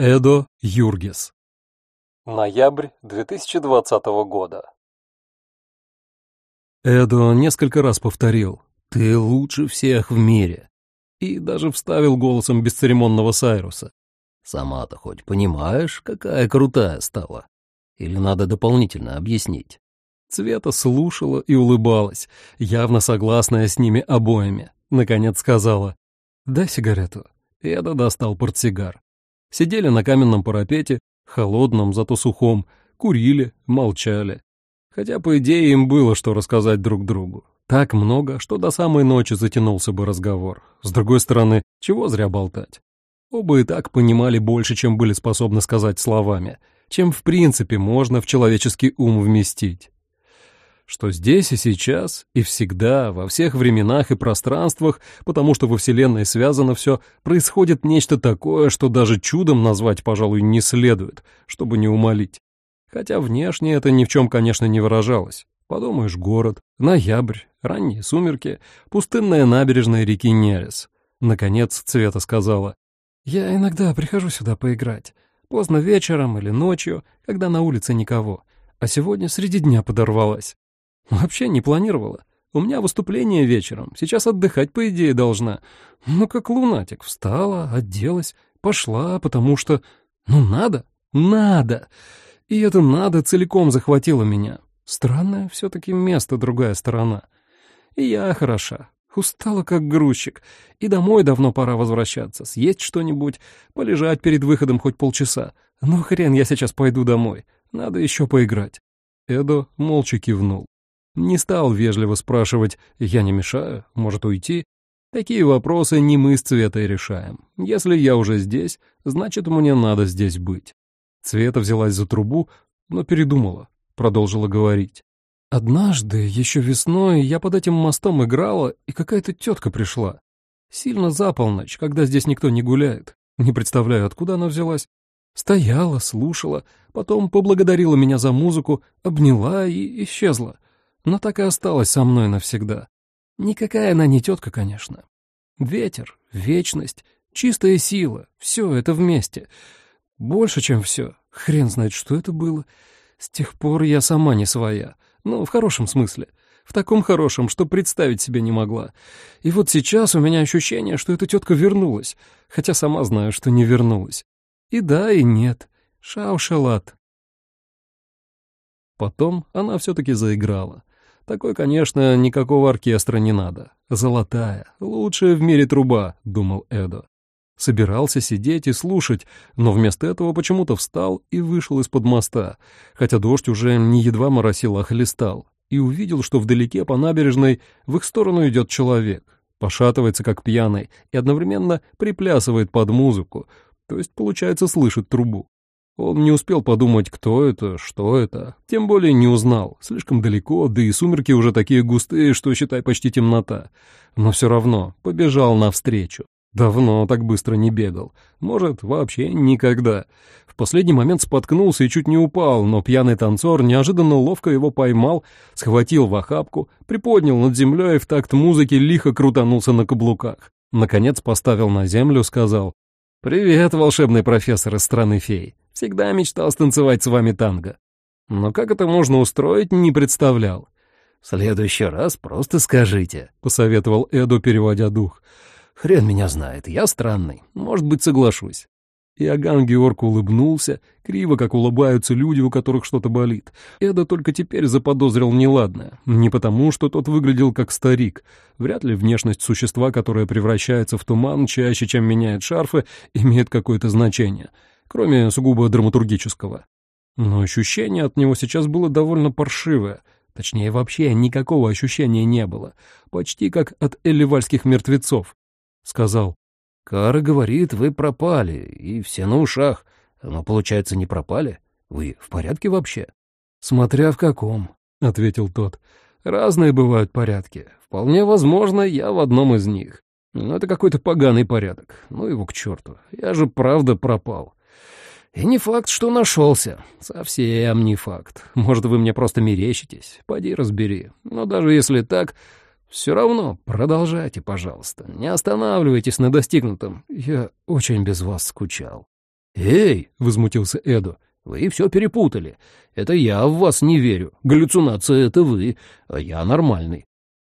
Эдо Юргис. Ноябрь 2020 года. Эдо несколько раз повторил «Ты лучше всех в мире» и даже вставил голосом бесцеремонного Сайруса. «Сама-то хоть понимаешь, какая крутая стала? Или надо дополнительно объяснить?» Цвета слушала и улыбалась, явно согласная с ними обоими. Наконец сказала «Дай сигарету». Эдо достал портсигар. Сидели на каменном парапете, холодном, зато сухом, курили, молчали. Хотя, по идее, им было что рассказать друг другу. Так много, что до самой ночи затянулся бы разговор. С другой стороны, чего зря болтать? Оба и так понимали больше, чем были способны сказать словами, чем в принципе можно в человеческий ум вместить что здесь и сейчас, и всегда, во всех временах и пространствах, потому что во Вселенной связано все, происходит нечто такое, что даже чудом назвать, пожалуй, не следует, чтобы не умолить. Хотя внешне это ни в чем, конечно, не выражалось. Подумаешь, город, ноябрь, ранние сумерки, пустынная набережная реки Нерес. Наконец Цвета сказала, «Я иногда прихожу сюда поиграть. Поздно вечером или ночью, когда на улице никого. А сегодня среди дня подорвалась. Вообще не планировала. У меня выступление вечером. Сейчас отдыхать, по идее, должна. Ну, как лунатик. Встала, оделась, пошла, потому что... Ну, надо, надо. И это надо целиком захватило меня. Странное все-таки место, другая сторона. И я хороша. Устала, как грузчик. И домой давно пора возвращаться. Съесть что-нибудь, полежать перед выходом хоть полчаса. Ну, хрен, я сейчас пойду домой. Надо еще поиграть. Эдо молча кивнул. Не стал вежливо спрашивать «я не мешаю, может уйти?» Такие вопросы не мы с Цветой решаем. Если я уже здесь, значит, мне надо здесь быть. Цвета взялась за трубу, но передумала, продолжила говорить. Однажды, еще весной, я под этим мостом играла, и какая-то тетка пришла. Сильно за полночь, когда здесь никто не гуляет. Не представляю, откуда она взялась. Стояла, слушала, потом поблагодарила меня за музыку, обняла и исчезла но так и осталась со мной навсегда. Никакая она не тетка, конечно. Ветер, вечность, чистая сила — все это вместе. Больше, чем все. Хрен знает, что это было. С тех пор я сама не своя. Ну, в хорошем смысле. В таком хорошем, что представить себе не могла. И вот сейчас у меня ощущение, что эта тетка вернулась, хотя сама знаю, что не вернулась. И да, и нет. Шаушелат. Потом она все-таки заиграла. Такой, конечно, никакого оркестра не надо. Золотая, лучшая в мире труба, думал Эдо. Собирался сидеть и слушать, но вместо этого почему-то встал и вышел из-под моста, хотя дождь уже не едва моросил, а хлестал, и увидел, что вдалеке по набережной в их сторону идет человек, пошатывается как пьяный и одновременно приплясывает под музыку, то есть, получается, слышит трубу. Он не успел подумать, кто это, что это, тем более не узнал, слишком далеко, да и сумерки уже такие густые, что, считай, почти темнота. Но все равно побежал навстречу. Давно так быстро не бегал. Может, вообще никогда. В последний момент споткнулся и чуть не упал, но пьяный танцор неожиданно ловко его поймал, схватил в охапку, приподнял над землей и в такт музыки лихо крутанулся на каблуках. Наконец поставил на землю, сказал «Привет, волшебный профессор из страны фей. Всегда мечтал станцевать с вами танго. Но как это можно устроить, не представлял. «В следующий раз просто скажите», — посоветовал Эду, переводя дух. «Хрен меня знает, я странный, может быть, соглашусь». Иоганн Георг улыбнулся, криво, как улыбаются люди, у которых что-то болит. Эда только теперь заподозрил неладное. Не потому, что тот выглядел как старик. Вряд ли внешность существа, которое превращается в туман чаще, чем меняет шарфы, имеет какое-то значение кроме сугубо драматургического. Но ощущение от него сейчас было довольно паршивое, точнее, вообще никакого ощущения не было, почти как от элливальских мертвецов. Сказал, «Кара говорит, вы пропали, и все на ушах, но, получается, не пропали? Вы в порядке вообще?» «Смотря в каком», — ответил тот. «Разные бывают порядки. Вполне возможно, я в одном из них. Но это какой-то поганый порядок. Ну его к черту. Я же правда пропал. И не факт, что нашелся. Совсем не факт. Может, вы мне просто мерещитесь. Пойди разбери. Но даже если так, все равно продолжайте, пожалуйста. Не останавливайтесь на достигнутом. Я очень без вас скучал. «Эй!» — возмутился Эду. «Вы все перепутали. Это я в вас не верю. Галлюцинация — это вы, а я нормальный.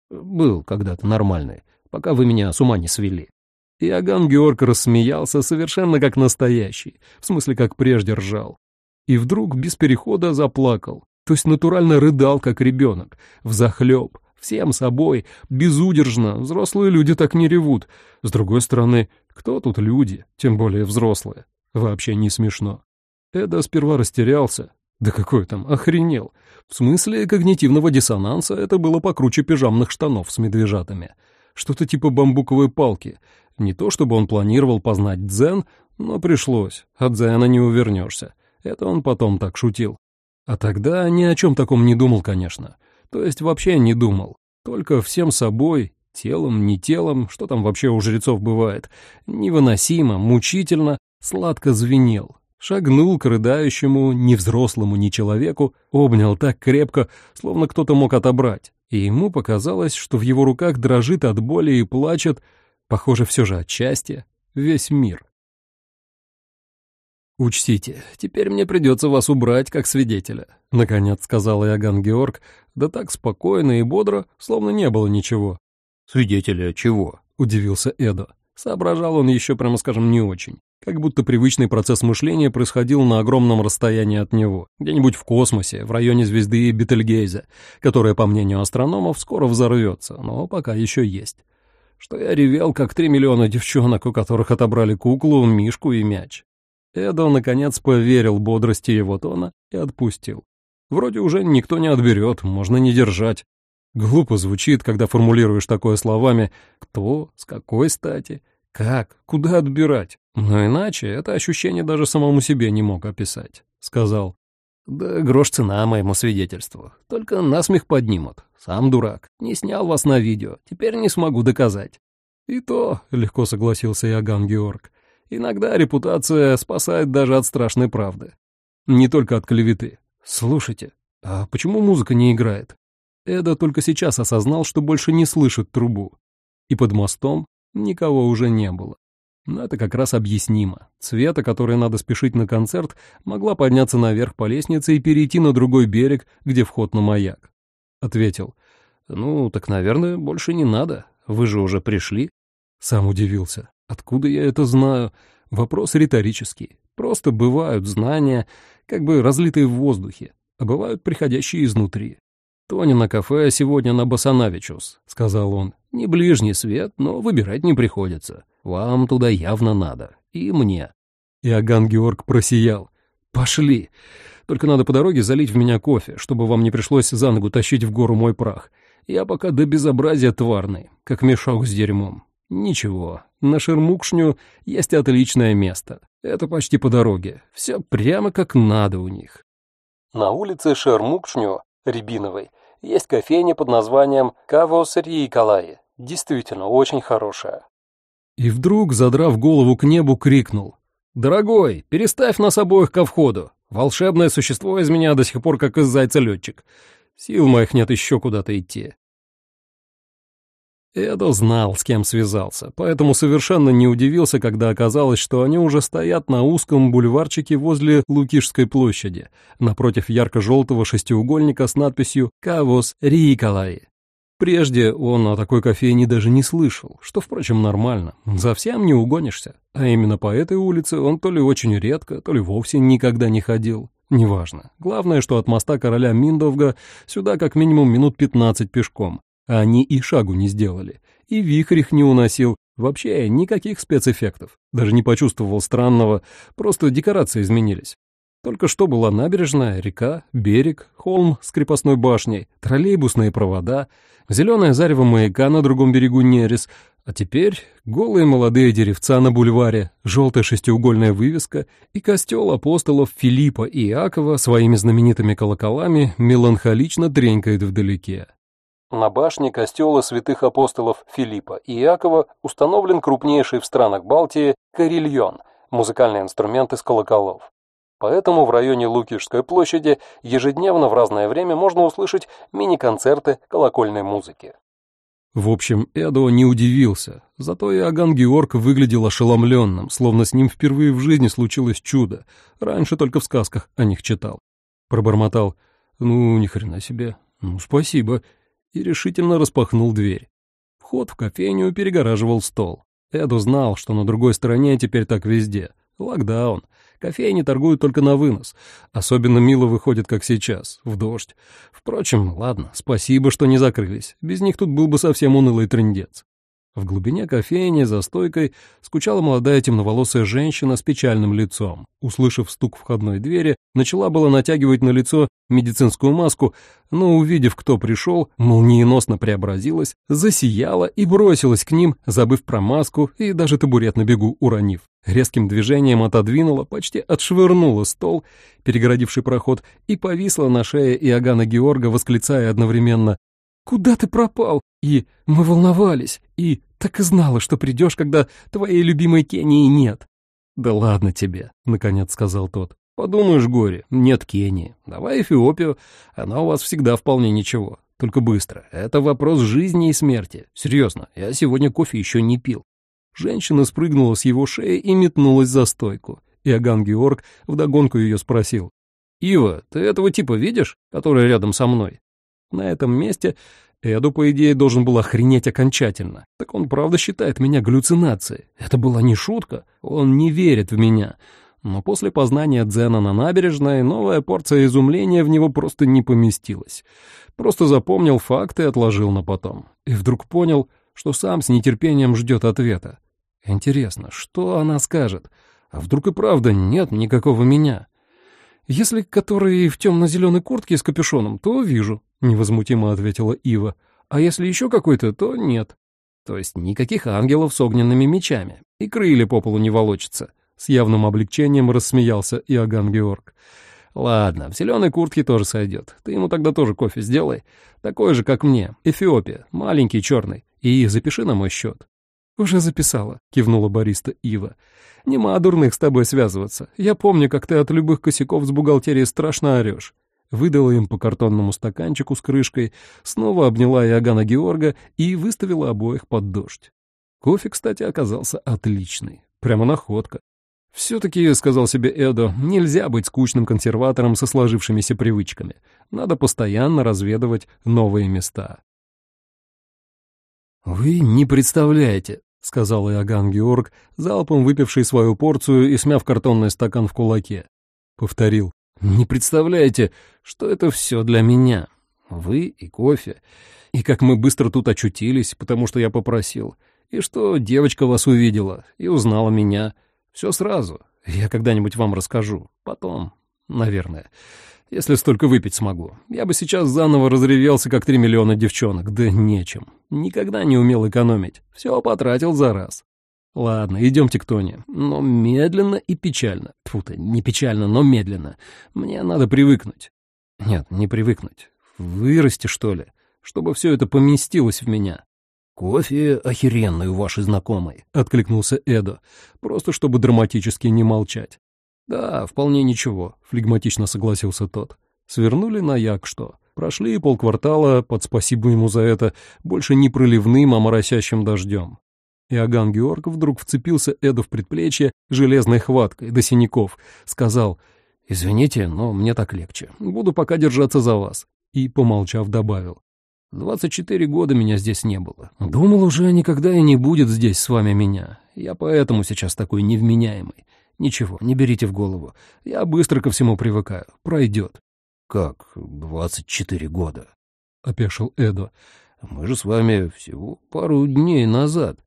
Был когда-то нормальный, пока вы меня с ума не свели». Иоганн Георг рассмеялся совершенно как настоящий, в смысле, как прежде ржал. И вдруг без перехода заплакал, то есть натурально рыдал, как ребенок, взахлеб, всем собой, безудержно, взрослые люди так не ревут. С другой стороны, кто тут люди, тем более взрослые? Вообще не смешно. Эда сперва растерялся. Да какой там, охренел. В смысле когнитивного диссонанса это было покруче пижамных штанов с медвежатами. Что-то типа бамбуковой палки. Не то чтобы он планировал познать дзен, но пришлось. От дзена не увернешься. Это он потом так шутил. А тогда ни о чем таком не думал, конечно. То есть вообще не думал. Только всем собой, телом, не телом, что там вообще у жрецов бывает, невыносимо, мучительно, сладко звенел. Шагнул к рыдающему, невзрослому ни человеку, обнял так крепко, словно кто-то мог отобрать. И ему показалось, что в его руках дрожит от боли и плачет, похоже, все же от счастья, весь мир. «Учтите, теперь мне придется вас убрать как свидетеля», — наконец сказал Иоганн Георг, да так спокойно и бодро, словно не было ничего. «Свидетеля чего?» — удивился Эдо. Соображал он еще, прямо скажем, не очень. Как будто привычный процесс мышления происходил на огромном расстоянии от него, где-нибудь в космосе, в районе звезды Бетельгейза, которая, по мнению астрономов, скоро взорвется, но пока еще есть. Что я ревел, как три миллиона девчонок, у которых отобрали куклу, мишку и мяч. Эдо, наконец, поверил бодрости его тона и отпустил. Вроде уже никто не отберет, можно не держать. Глупо звучит, когда формулируешь такое словами «кто», «с какой стати», «как», «куда отбирать». Но иначе это ощущение даже самому себе не мог описать. Сказал, «Да грош цена моему свидетельству. Только насмех поднимут. Сам дурак. Не снял вас на видео. Теперь не смогу доказать». «И то», — легко согласился Иоганн Георг, Иногда репутация спасает даже от страшной правды. Не только от клеветы. Слушайте, а почему музыка не играет? Эда только сейчас осознал, что больше не слышит трубу. И под мостом никого уже не было. Но это как раз объяснимо. Цвета, которой надо спешить на концерт, могла подняться наверх по лестнице и перейти на другой берег, где вход на маяк. Ответил. «Ну, так, наверное, больше не надо. Вы же уже пришли». Сам удивился. Откуда я это знаю? Вопрос риторический. Просто бывают знания, как бы разлитые в воздухе, а бывают приходящие изнутри. «Тони на кафе сегодня на Басанавичус», — сказал он. «Не ближний свет, но выбирать не приходится. Вам туда явно надо. И мне». Иоганн Георг просиял. «Пошли. Только надо по дороге залить в меня кофе, чтобы вам не пришлось за ногу тащить в гору мой прах. Я пока до безобразия тварный, как мешок с дерьмом. Ничего, на Шермукшню есть отличное место. Это почти по дороге. Все прямо как надо у них. На улице Шермукшню, Рябиновой, есть кофейня под названием Кавос Рикалаи. Действительно, очень хорошая. И вдруг, задрав голову к небу, крикнул. «Дорогой, переставь нас обоих ко входу. Волшебное существо из меня до сих пор как из зайца летчик. Сил моих нет еще куда-то идти. Эдо знал, с кем связался, поэтому совершенно не удивился, когда оказалось, что они уже стоят на узком бульварчике возле Лукишской площади, напротив ярко-желтого шестиугольника с надписью «Кавос Риколаи». Прежде он о такой кофейне даже не слышал, что, впрочем, нормально, совсем не угонишься. А именно по этой улице он то ли очень редко, то ли вовсе никогда не ходил. Неважно. Главное, что от моста короля Миндовга сюда как минимум минут 15 пешком, а они и шагу не сделали. И вихрь их не уносил. Вообще никаких спецэффектов. Даже не почувствовал странного, просто декорации изменились. Только что была набережная, река, берег, холм с крепостной башней, троллейбусные провода, зеленое зарево маяка на другом берегу Нерес, а теперь голые молодые деревца на бульваре, желтая шестиугольная вывеска и костел апостолов Филиппа и Иакова своими знаменитыми колоколами меланхолично тренькает вдалеке. На башне костела святых апостолов Филиппа и Иакова установлен крупнейший в странах Балтии карельон – музыкальный инструмент из колоколов. Поэтому в районе Лукишской площади ежедневно в разное время можно услышать мини-концерты колокольной музыки. В общем, Эдо не удивился, зато и Аган Георг выглядел ошеломленным, словно с ним впервые в жизни случилось чудо, раньше только в сказках о них читал. Пробормотал «Ну, ни хрена себе, ну, спасибо», и решительно распахнул дверь. Вход в кофейню перегораживал стол. Эду знал, что на другой стороне теперь так везде. Локдаун. Кофейни торгуют только на вынос. Особенно мило выходит, как сейчас, в дождь. Впрочем, ладно, спасибо, что не закрылись. Без них тут был бы совсем унылый трындец. В глубине кофейни за стойкой скучала молодая темноволосая женщина с печальным лицом. Услышав стук входной двери, начала было натягивать на лицо медицинскую маску, но, увидев, кто пришел, молниеносно преобразилась, засияла и бросилась к ним, забыв про маску и даже табурет на бегу уронив. Резким движением отодвинула, почти отшвырнула стол, перегородивший проход, и повисла на шее Иоганна Георга, восклицая одновременно «Куда ты пропал?» И «Мы волновались», и «Так и знала, что придешь, когда твоей любимой Кении нет». «Да ладно тебе», — наконец сказал тот. «Подумаешь, горе, нет Кении. Давай Эфиопию, она у вас всегда вполне ничего. Только быстро. Это вопрос жизни и смерти. Серьезно, я сегодня кофе еще не пил». Женщина спрыгнула с его шеи и метнулась за стойку. Иоганн Георг вдогонку ее спросил. «Ива, ты этого типа видишь, который рядом со мной?» На этом месте Эду, по идее, должен был охренеть окончательно. Так он правда считает меня галлюцинацией. Это была не шутка, он не верит в меня. Но после познания дзена на набережной новая порция изумления в него просто не поместилась. Просто запомнил факты и отложил на потом. И вдруг понял, что сам с нетерпением ждет ответа. Интересно, что она скажет? А вдруг и правда нет никакого меня? Если который в темно-зеленой куртке с капюшоном, то вижу невозмутимо ответила Ива. А если еще какой-то, то нет. То есть никаких ангелов с огненными мечами, и крылья по полу не волочатся. С явным облегчением рассмеялся Иоганн Георг. «Ладно, в зеленой куртке тоже сойдет. Ты ему тогда тоже кофе сделай. Такой же, как мне. Эфиопия. Маленький, черный. И запиши на мой счет». «Уже записала», — кивнула бариста Ива. «Нема дурных с тобой связываться. Я помню, как ты от любых косяков с бухгалтерией страшно орешь выдала им по картонному стаканчику с крышкой, снова обняла Иоганна Георга и выставила обоих под дождь. Кофе, кстати, оказался отличный. Прямо находка. «Все-таки, — сказал себе Эдо, — нельзя быть скучным консерватором со сложившимися привычками. Надо постоянно разведывать новые места». «Вы не представляете», — сказал Иоганн Георг, залпом выпивший свою порцию и смяв картонный стакан в кулаке. Повторил. Не представляете, что это все для меня. Вы и кофе. И как мы быстро тут очутились, потому что я попросил. И что девочка вас увидела и узнала меня. Все сразу. Я когда-нибудь вам расскажу. Потом, наверное. Если столько выпить смогу. Я бы сейчас заново разревелся, как три миллиона девчонок. Да нечем. Никогда не умел экономить. Все потратил за раз. Ладно, идемте к Тоне, но медленно и печально. Тьфу ты, не печально, но медленно. Мне надо привыкнуть. Нет, не привыкнуть. Вырасти, что ли, чтобы все это поместилось в меня. «Кофе охеренный у вашей знакомой», — откликнулся Эдо, просто чтобы драматически не молчать. «Да, вполне ничего», — флегматично согласился тот. Свернули на як что. Прошли полквартала, под спасибо ему за это, больше не проливным, а моросящим дождем. Иоганн Георг вдруг вцепился Эду в предплечье железной хваткой до синяков, сказал «Извините, но мне так легче. Буду пока держаться за вас». И, помолчав, добавил «Двадцать четыре года меня здесь не было. Думал, уже никогда и не будет здесь с вами меня. Я поэтому сейчас такой невменяемый. Ничего, не берите в голову. Я быстро ко всему привыкаю. Пройдет». «Как двадцать четыре года?» — опешил Эдо. «Мы же с вами всего пару дней назад».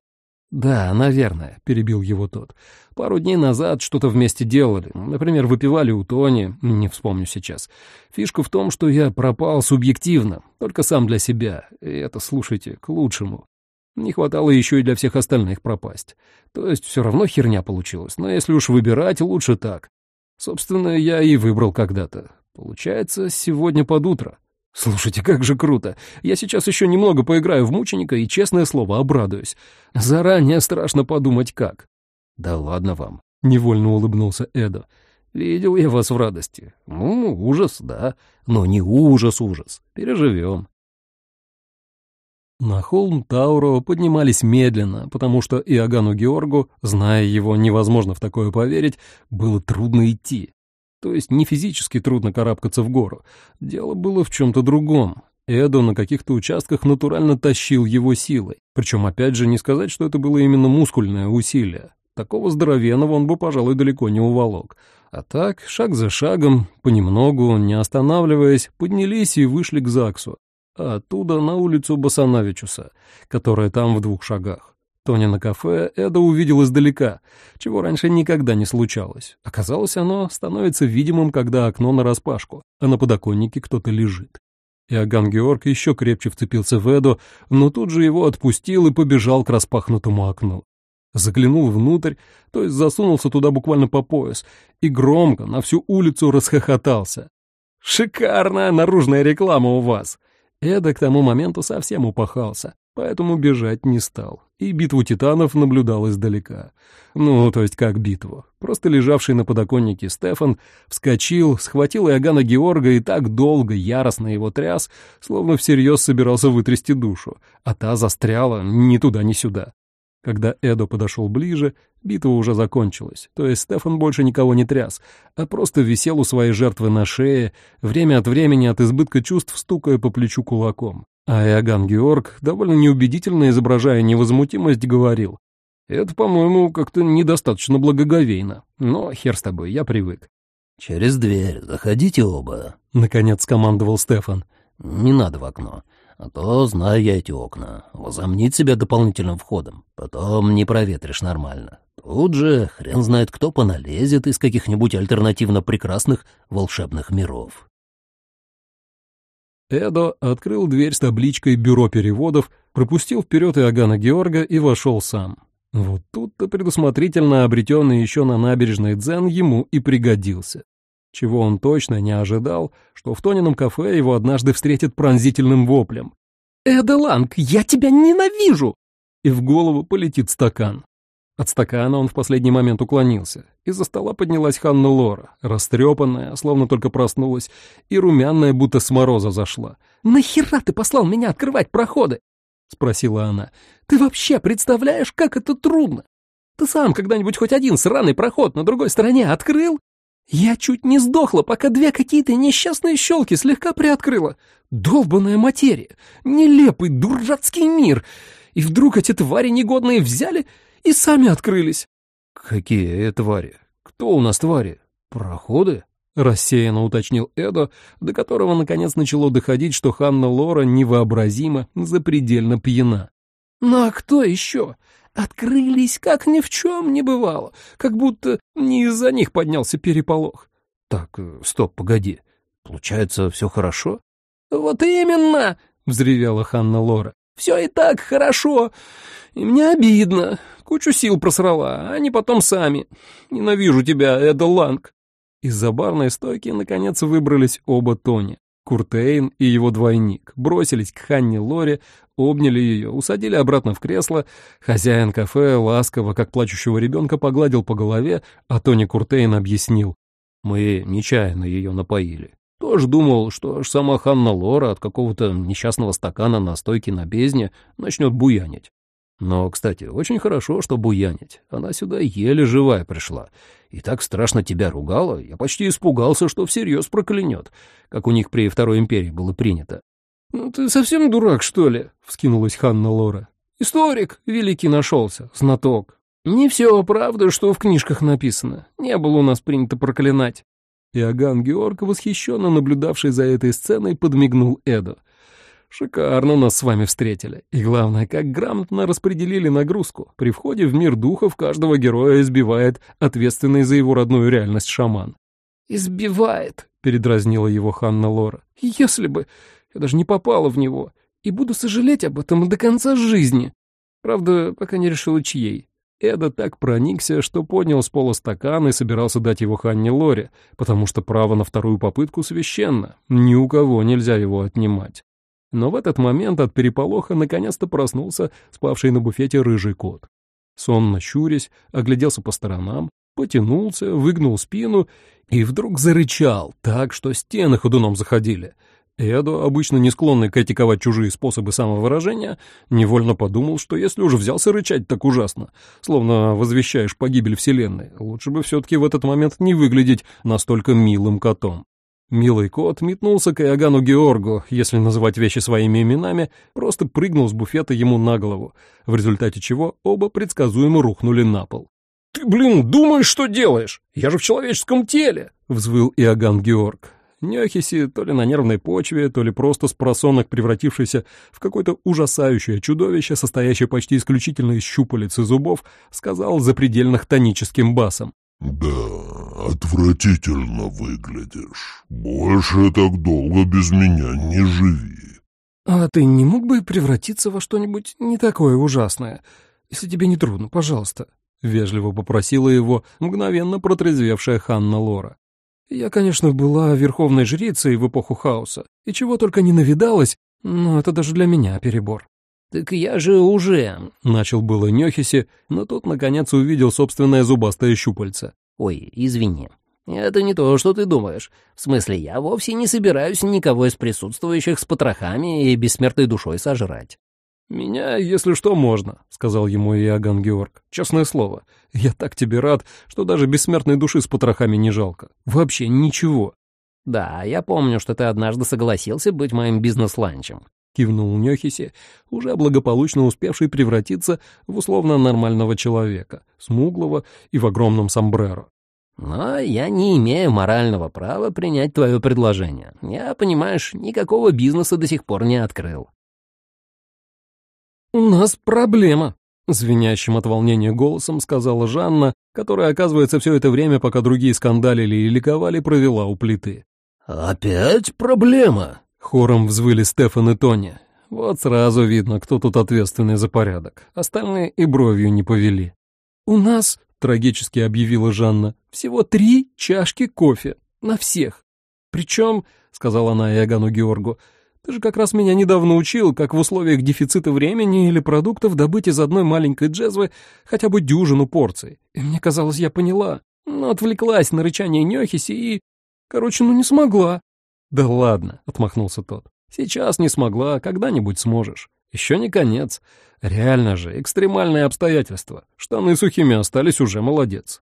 «Да, наверное», — перебил его тот. «Пару дней назад что-то вместе делали. Например, выпивали у Тони, не вспомню сейчас. Фишка в том, что я пропал субъективно, только сам для себя. И это, слушайте, к лучшему. Не хватало еще и для всех остальных пропасть. То есть все равно херня получилась, но если уж выбирать, лучше так. Собственно, я и выбрал когда-то. Получается, сегодня под утро». Слушайте, как же круто. Я сейчас еще немного поиграю в мученика и, честное слово, обрадуюсь. Заранее страшно подумать, как. Да ладно вам, — невольно улыбнулся Эдо. Видел я вас в радости. Ну, ужас, да, но не ужас-ужас. Переживем. На холм Тауро поднимались медленно, потому что Иоганну Георгу, зная его невозможно в такое поверить, было трудно идти. То есть не физически трудно карабкаться в гору. Дело было в чем-то другом. Эдо на каких-то участках натурально тащил его силой. Причем, опять же, не сказать, что это было именно мускульное усилие. Такого здоровенного он бы, пожалуй, далеко не уволок. А так, шаг за шагом, понемногу, не останавливаясь, поднялись и вышли к ЗАГСу. Оттуда на улицу Басанавичуса, которая там в двух шагах. Тони на кафе Эда увидел издалека, чего раньше никогда не случалось. Оказалось, оно становится видимым, когда окно нараспашку, а на подоконнике кто-то лежит. Иоганн Георг еще крепче вцепился в Эду, но тут же его отпустил и побежал к распахнутому окну. Заглянул внутрь, то есть засунулся туда буквально по пояс, и громко на всю улицу расхохотался. «Шикарная наружная реклама у вас!» Эда к тому моменту совсем упахался, поэтому бежать не стал, и битву титанов наблюдал издалека. Ну, то есть как битву. Просто лежавший на подоконнике Стефан вскочил, схватил Иоганна Георга и так долго, яростно его тряс, словно всерьез собирался вытрясти душу, а та застряла ни туда, ни сюда. Когда Эдо подошел ближе, битва уже закончилась, то есть Стефан больше никого не тряс, а просто висел у своей жертвы на шее, время от времени от избытка чувств стукая по плечу кулаком. А Иоганн Георг, довольно неубедительно изображая невозмутимость, говорил, «Это, по-моему, как-то недостаточно благоговейно, но хер с тобой, я привык». «Через дверь заходите оба», — наконец командовал Стефан. «Не надо в окно, а то знаю я эти окна. Возомнить себя дополнительным входом, потом не проветришь нормально. Тут же хрен знает кто поналезет из каких-нибудь альтернативно прекрасных волшебных миров». Эдо открыл дверь с табличкой «Бюро переводов», пропустил вперед Иоганна Георга и вошел сам. Вот тут-то предусмотрительно обретенный еще на набережной Дзен ему и пригодился. Чего он точно не ожидал, что в Тонином кафе его однажды встретит пронзительным воплем. «Эда Ланг, я тебя ненавижу!» И в голову полетит стакан. От стакана он в последний момент уклонился. Из-за стола поднялась Ханна Лора, растрепанная, словно только проснулась, и румяная, будто с мороза зашла. «Нахера ты послал меня открывать проходы?» — спросила она. «Ты вообще представляешь, как это трудно? Ты сам когда-нибудь хоть один сраный проход на другой стороне открыл? Я чуть не сдохла, пока две какие-то несчастные щелки слегка приоткрыла. Долбаная материя, нелепый дурацкий мир. И вдруг эти твари негодные взяли и сами открылись. «Какие твари? Кто у нас твари? Проходы?» — рассеянно уточнил Эдо, до которого наконец начало доходить, что Ханна Лора невообразимо, запредельно пьяна. «Ну а кто еще? Открылись, как ни в чем не бывало, как будто не из-за них поднялся переполох». «Так, э, стоп, погоди. Получается, все хорошо?» «Вот именно!» — взревела Ханна Лора. «Все и так хорошо, и мне обидно. Кучу сил просрала, а они потом сами. Ненавижу тебя, Эда Ланг. Из-за барной стойки, наконец, выбрались оба Тони. Куртейн и его двойник бросились к Ханне Лоре, обняли ее, усадили обратно в кресло. Хозяин кафе ласково, как плачущего ребенка, погладил по голове, а Тони Куртейн объяснил. Мы нечаянно ее напоили. Тоже думал, что аж сама Ханна Лора от какого-то несчастного стакана на стойке на бездне начнет буянить. Но, кстати, очень хорошо, что буянить. Она сюда еле живая пришла. И так страшно тебя ругала, я почти испугался, что всерьез проклянет, как у них при Второй империи было принято. «Ну ты совсем дурак, что ли?» — вскинулась Ханна Лора. «Историк великий нашелся, знаток. Не все правда, что в книжках написано. Не было у нас принято проклинать». Иоганн Георг, восхищенно наблюдавший за этой сценой, подмигнул Эду. Шикарно нас с вами встретили. И главное, как грамотно распределили нагрузку. При входе в мир духов каждого героя избивает ответственный за его родную реальность шаман. «Избивает», — передразнила его Ханна Лора. «Если бы я даже не попала в него, и буду сожалеть об этом до конца жизни. Правда, пока не решила, чьей». Эда так проникся, что поднял с пола стакан и собирался дать его Ханне Лоре, потому что право на вторую попытку священно, ни у кого нельзя его отнимать. Но в этот момент от переполоха наконец-то проснулся спавший на буфете рыжий кот. Сонно щурясь, огляделся по сторонам, потянулся, выгнул спину и вдруг зарычал так, что стены ходуном заходили. Эдо, обычно не склонный критиковать чужие способы самовыражения, невольно подумал, что если уже взялся рычать так ужасно, словно возвещаешь погибель Вселенной, лучше бы все-таки в этот момент не выглядеть настолько милым котом. Милый кот метнулся к Иоганну Георгу, если называть вещи своими именами, просто прыгнул с буфета ему на голову, в результате чего оба предсказуемо рухнули на пол. «Ты, блин, думаешь, что делаешь? Я же в человеческом теле!» — взвыл Иоганн Георг. Нехиси, то ли на нервной почве, то ли просто с просонок превратившийся в какое-то ужасающее чудовище, состоящее почти исключительно из щупалец и зубов, сказал запредельно тоническим басом. «Да, отвратительно выглядишь. Больше так долго без меня не живи». «А ты не мог бы превратиться во что-нибудь не такое ужасное, если тебе не трудно, пожалуйста?» — вежливо попросила его мгновенно протрезвевшая Ханна Лора. Я, конечно, была верховной жрицей в эпоху хаоса, и чего только не навидалась, но это даже для меня перебор. «Так я же уже...» — начал было Нёхиси, но тот, наконец, увидел собственное зубастое щупальце. «Ой, извини. Это не то, что ты думаешь. В смысле, я вовсе не собираюсь никого из присутствующих с потрохами и бессмертной душой сожрать. «Меня, если что, можно», — сказал ему Иоганн Георг. «Честное слово, я так тебе рад, что даже бессмертной души с потрохами не жалко. Вообще ничего». «Да, я помню, что ты однажды согласился быть моим бизнес-ланчем», — кивнул Нёхиси, уже благополучно успевший превратиться в условно нормального человека, смуглого и в огромном сомбреро. «Но я не имею морального права принять твое предложение. Я, понимаешь, никакого бизнеса до сих пор не открыл». «У нас проблема», — звенящим от волнения голосом сказала Жанна, которая, оказывается, все это время, пока другие скандалили и ликовали, провела у плиты. «Опять проблема?» — хором взвыли Стефан и Тони. Вот сразу видно, кто тут ответственный за порядок. Остальные и бровью не повели. «У нас», — трагически объявила Жанна, — «всего три чашки кофе. На всех. Причем, — сказала она Иоганну Георгу, — ты же как раз меня недавно учил, как в условиях дефицита времени или продуктов добыть из одной маленькой джезвы хотя бы дюжину порций. И мне казалось, я поняла. Но отвлеклась на рычание Нёхиси и... Короче, ну не смогла. «Да ладно», — отмахнулся тот. «Сейчас не смогла, когда-нибудь сможешь. Еще не конец. Реально же, экстремальные обстоятельства. Штаны сухими остались уже молодец».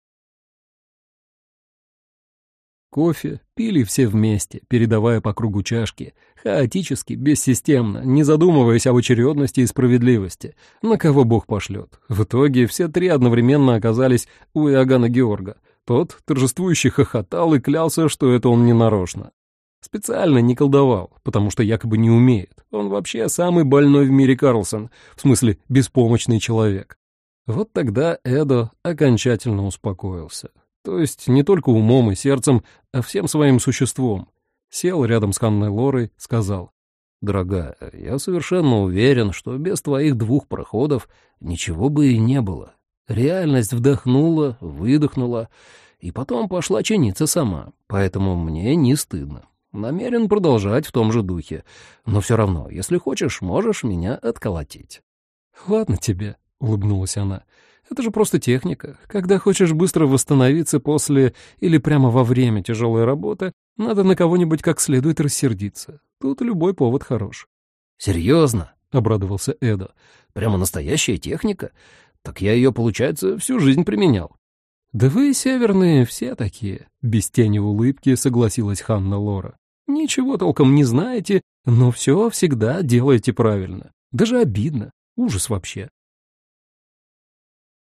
Кофе пили все вместе, передавая по кругу чашки, хаотически, бессистемно, не задумываясь об очередности и справедливости, на кого Бог пошлет. В итоге все три одновременно оказались у Иоганна Георга. Тот торжествующе хохотал и клялся, что это он не нарочно. Специально не колдовал, потому что якобы не умеет. Он вообще самый больной в мире Карлсон, в смысле беспомощный человек. Вот тогда Эдо окончательно успокоился. То есть не только умом и сердцем, а всем своим существом. Сел рядом с Ханной Лорой, сказал, «Дорогая, я совершенно уверен, что без твоих двух проходов ничего бы и не было. Реальность вдохнула, выдохнула, и потом пошла чиниться сама, поэтому мне не стыдно. Намерен продолжать в том же духе, но все равно, если хочешь, можешь меня отколотить». «Ладно тебе», — улыбнулась она, — это же просто техника. Когда хочешь быстро восстановиться после или прямо во время тяжелой работы, надо на кого-нибудь как следует рассердиться. Тут любой повод хорош. «Серьезно?» — обрадовался Эдо. «Прямо настоящая техника? Так я ее, получается, всю жизнь применял». «Да вы, северные, все такие», — без тени улыбки согласилась Ханна Лора. «Ничего толком не знаете, но все всегда делаете правильно. Даже обидно. Ужас вообще.